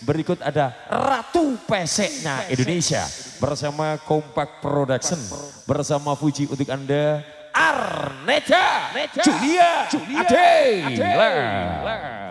Berikut ada Ratu Peseknya Indonesia. Bersama Kompak Production bersama Fuji untuk Anda Arneta Julia, Julia. Adela. Madura,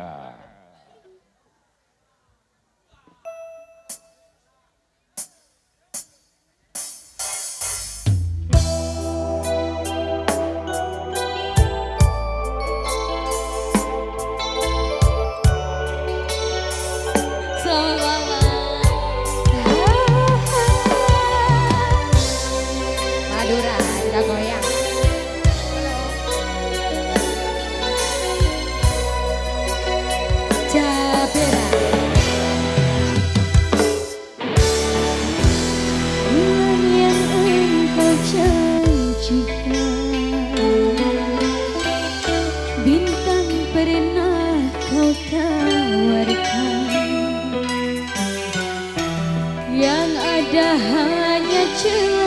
ada hanya celaka